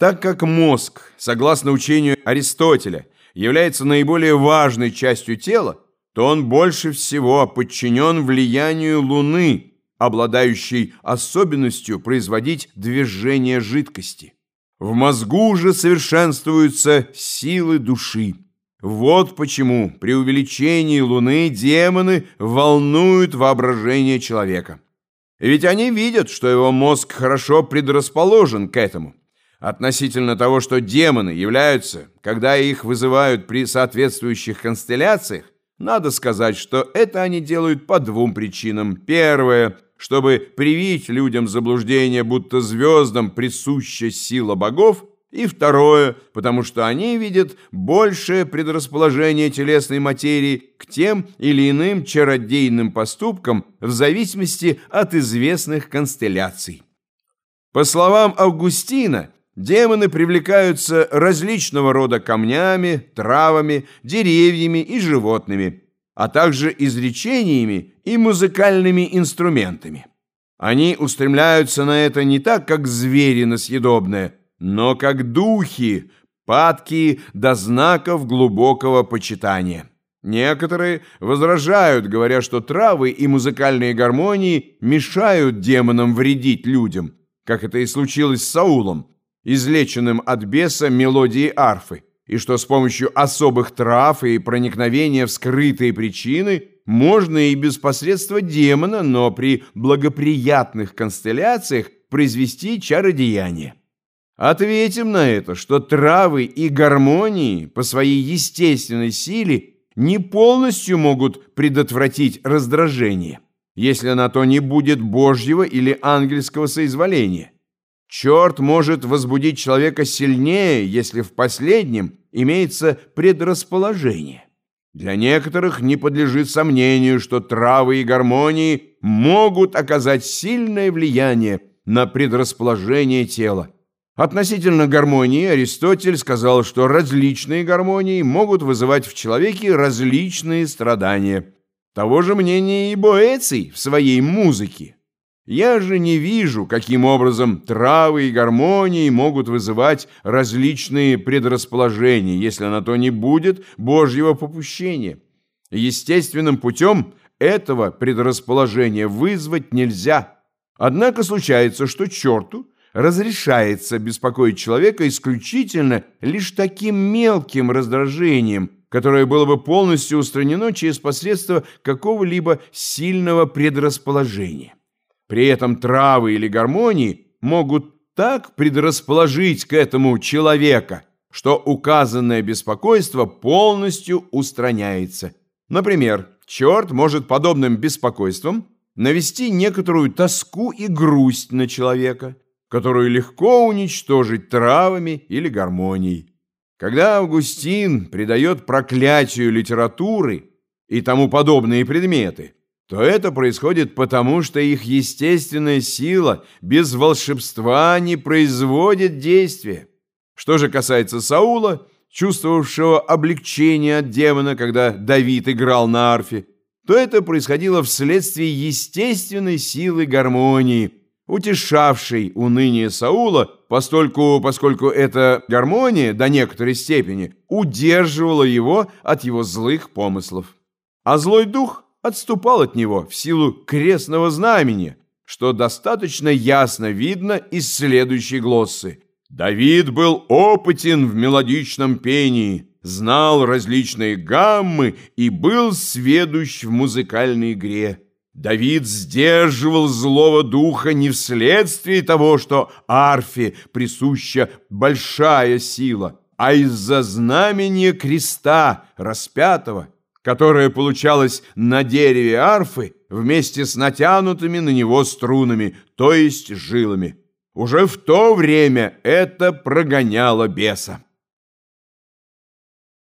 Так как мозг, согласно учению Аристотеля, является наиболее важной частью тела, то он больше всего подчинен влиянию Луны, обладающей особенностью производить движение жидкости. В мозгу же совершенствуются силы души. Вот почему при увеличении Луны демоны волнуют воображение человека. Ведь они видят, что его мозг хорошо предрасположен к этому. Относительно того, что демоны являются, когда их вызывают при соответствующих констелляциях, надо сказать, что это они делают по двум причинам. Первое – чтобы привить людям заблуждение, будто звездам присуща сила богов, и второе, потому что они видят большее предрасположение телесной материи к тем или иным чародейным поступкам в зависимости от известных констелляций. По словам Августина, демоны привлекаются различного рода камнями, травами, деревьями и животными – а также изречениями и музыкальными инструментами. Они устремляются на это не так, как звери на съедобное, но как духи, падкие до знаков глубокого почитания. Некоторые возражают, говоря, что травы и музыкальные гармонии мешают демонам вредить людям, как это и случилось с Саулом, излеченным от беса мелодии арфы и что с помощью особых трав и проникновения в скрытые причины можно и без посредства демона, но при благоприятных констелляциях произвести чародеяние. Ответим на это, что травы и гармонии по своей естественной силе не полностью могут предотвратить раздражение, если на то не будет божьего или ангельского соизволения. Черт может возбудить человека сильнее, если в последнем имеется предрасположение. Для некоторых не подлежит сомнению, что травы и гармонии могут оказать сильное влияние на предрасположение тела. Относительно гармонии Аристотель сказал, что различные гармонии могут вызывать в человеке различные страдания. Того же мнения и Боэций в своей музыке. Я же не вижу, каким образом травы и гармонии могут вызывать различные предрасположения, если на то не будет Божьего попущения. Естественным путем этого предрасположения вызвать нельзя. Однако случается, что черту разрешается беспокоить человека исключительно лишь таким мелким раздражением, которое было бы полностью устранено через посредство какого-либо сильного предрасположения. При этом травы или гармонии могут так предрасположить к этому человека, что указанное беспокойство полностью устраняется. Например, черт может подобным беспокойством навести некоторую тоску и грусть на человека, которую легко уничтожить травами или гармонией. Когда Августин придает проклятию литературы и тому подобные предметы – то это происходит потому, что их естественная сила без волшебства не производит действия. Что же касается Саула, чувствовавшего облегчение от демона, когда Давид играл на арфе, то это происходило вследствие естественной силы гармонии, утешавшей уныние Саула, постольку, поскольку эта гармония до некоторой степени удерживала его от его злых помыслов. А злой дух – отступал от него в силу крестного знамени, что достаточно ясно видно из следующей глоссы. Давид был опытен в мелодичном пении, знал различные гаммы и был сведущ в музыкальной игре. Давид сдерживал злого духа не вследствие того, что арфе присуща большая сила, а из-за знамения креста распятого – которое получалось на дереве арфы вместе с натянутыми на него струнами, то есть жилами. Уже в то время это прогоняло беса.